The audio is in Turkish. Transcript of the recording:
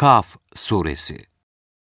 Kaf Suresi.